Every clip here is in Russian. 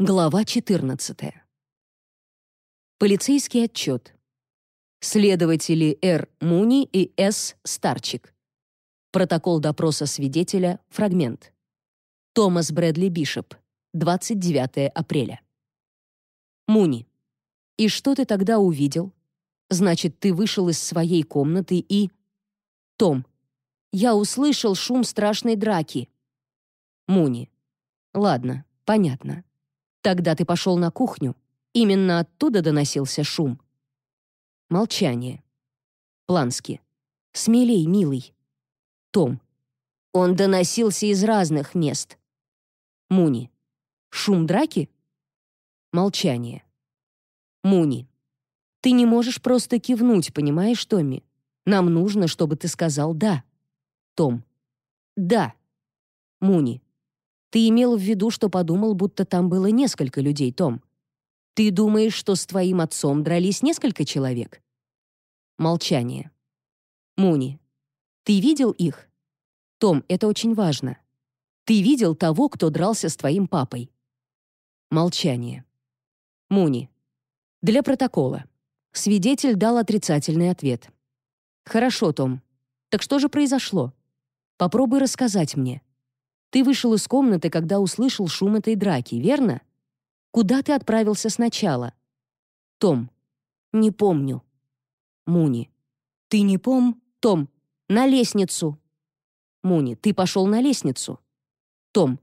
Глава 14. Полицейский отчет. Следователи Р. Муни и С. Старчик. Протокол допроса свидетеля. Фрагмент. Томас Брэдли Бишоп. 29 апреля. Муни. И что ты тогда увидел? Значит, ты вышел из своей комнаты и... Том. Я услышал шум страшной драки. Муни. Ладно, понятно. Тогда ты пошел на кухню. Именно оттуда доносился шум. Молчание. Плански. Смелей, милый. Том. Он доносился из разных мест. Муни. Шум драки? Молчание. Муни. Ты не можешь просто кивнуть, понимаешь, Томми? Нам нужно, чтобы ты сказал «да». Том. Да. Муни. Ты имел в виду, что подумал, будто там было несколько людей, Том. Ты думаешь, что с твоим отцом дрались несколько человек? Молчание. Муни. Ты видел их? Том, это очень важно. Ты видел того, кто дрался с твоим папой? Молчание. Муни. Для протокола. Свидетель дал отрицательный ответ. Хорошо, Том. Так что же произошло? Попробуй рассказать мне. Ты вышел из комнаты, когда услышал шум этой драки, верно? Куда ты отправился сначала? Том. Не помню. Муни. Ты не пом... Том. На лестницу. Муни. Ты пошел на лестницу. Том.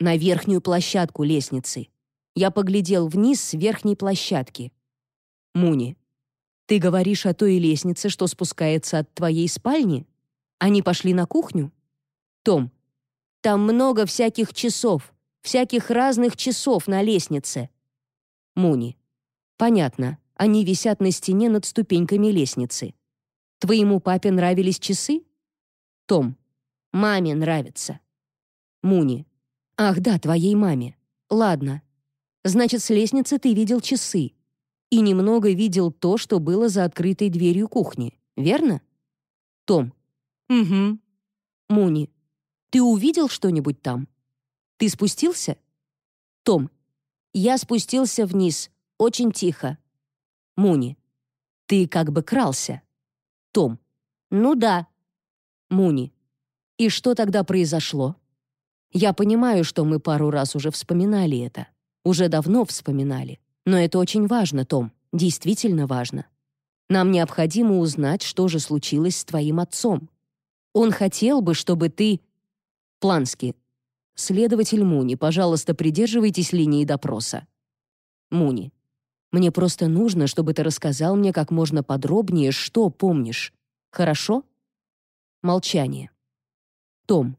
На верхнюю площадку лестницы. Я поглядел вниз с верхней площадки. Муни. Ты говоришь о той лестнице, что спускается от твоей спальни? Они пошли на кухню? Том. Там много всяких часов, всяких разных часов на лестнице. Муни. Понятно. Они висят на стене над ступеньками лестницы. Твоему папе нравились часы? Том. Маме нравится. Муни. Ах да, твоей маме. Ладно. Значит, с лестницы ты видел часы. И немного видел то, что было за открытой дверью кухни, верно? Том. Угу. Муни. Ты увидел что-нибудь там? Ты спустился? Том. Я спустился вниз, очень тихо. Муни. Ты как бы крался. Том. Ну да. Муни. И что тогда произошло? Я понимаю, что мы пару раз уже вспоминали это. Уже давно вспоминали. Но это очень важно, Том. Действительно важно. Нам необходимо узнать, что же случилось с твоим отцом. Он хотел бы, чтобы ты Плански. Следователь Муни, пожалуйста, придерживайтесь линии допроса. Муни. Мне просто нужно, чтобы ты рассказал мне как можно подробнее, что помнишь. Хорошо? Молчание. Том.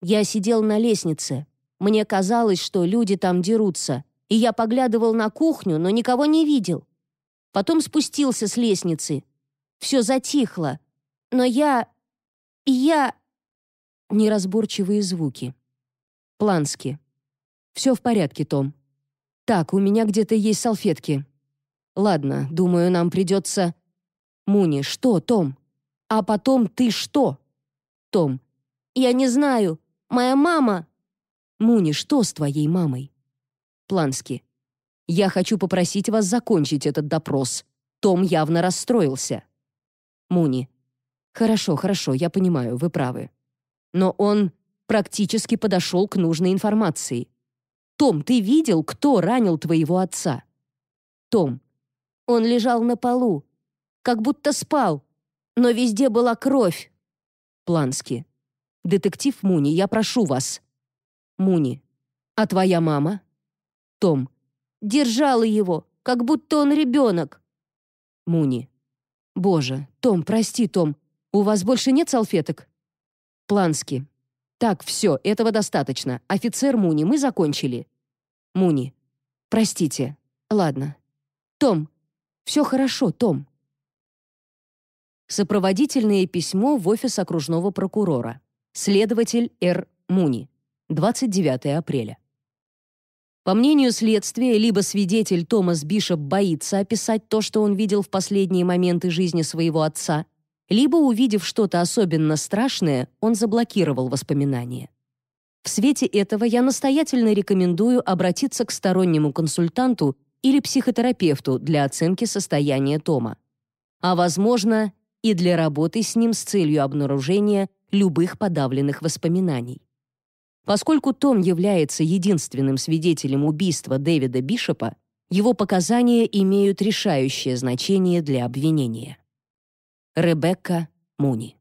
Я сидел на лестнице. Мне казалось, что люди там дерутся, и я поглядывал на кухню, но никого не видел. Потом спустился с лестницы. Все затихло. Но я... я... Неразборчивые звуки. Плански. «Все в порядке, Том. Так, у меня где-то есть салфетки. Ладно, думаю, нам придется...» «Муни, что, Том? А потом ты что?» «Том. Я не знаю. Моя мама...» «Муни, что с твоей мамой?» Плански. «Я хочу попросить вас закончить этот допрос. Том явно расстроился». Муни. «Хорошо, хорошо, я понимаю, вы правы но он практически подошел к нужной информации. «Том, ты видел, кто ранил твоего отца?» «Том, он лежал на полу, как будто спал, но везде была кровь». Плански. «Детектив Муни, я прошу вас». Муни. «А твоя мама?» Том. «Держала его, как будто он ребенок». Муни. «Боже, Том, прости, Том, у вас больше нет салфеток?» Плански. Так, все, этого достаточно. Офицер Муни, мы закончили. Муни. Простите. Ладно. Том. Все хорошо, Том. Сопроводительное письмо в офис окружного прокурора. Следователь Р. Муни. 29 апреля. По мнению следствия, либо свидетель Томас Бишоп боится описать то, что он видел в последние моменты жизни своего отца, либо, увидев что-то особенно страшное, он заблокировал воспоминания. В свете этого я настоятельно рекомендую обратиться к стороннему консультанту или психотерапевту для оценки состояния Тома. А, возможно, и для работы с ним с целью обнаружения любых подавленных воспоминаний. Поскольку Том является единственным свидетелем убийства Дэвида Бишопа, его показания имеют решающее значение для обвинения. Ребекка Муни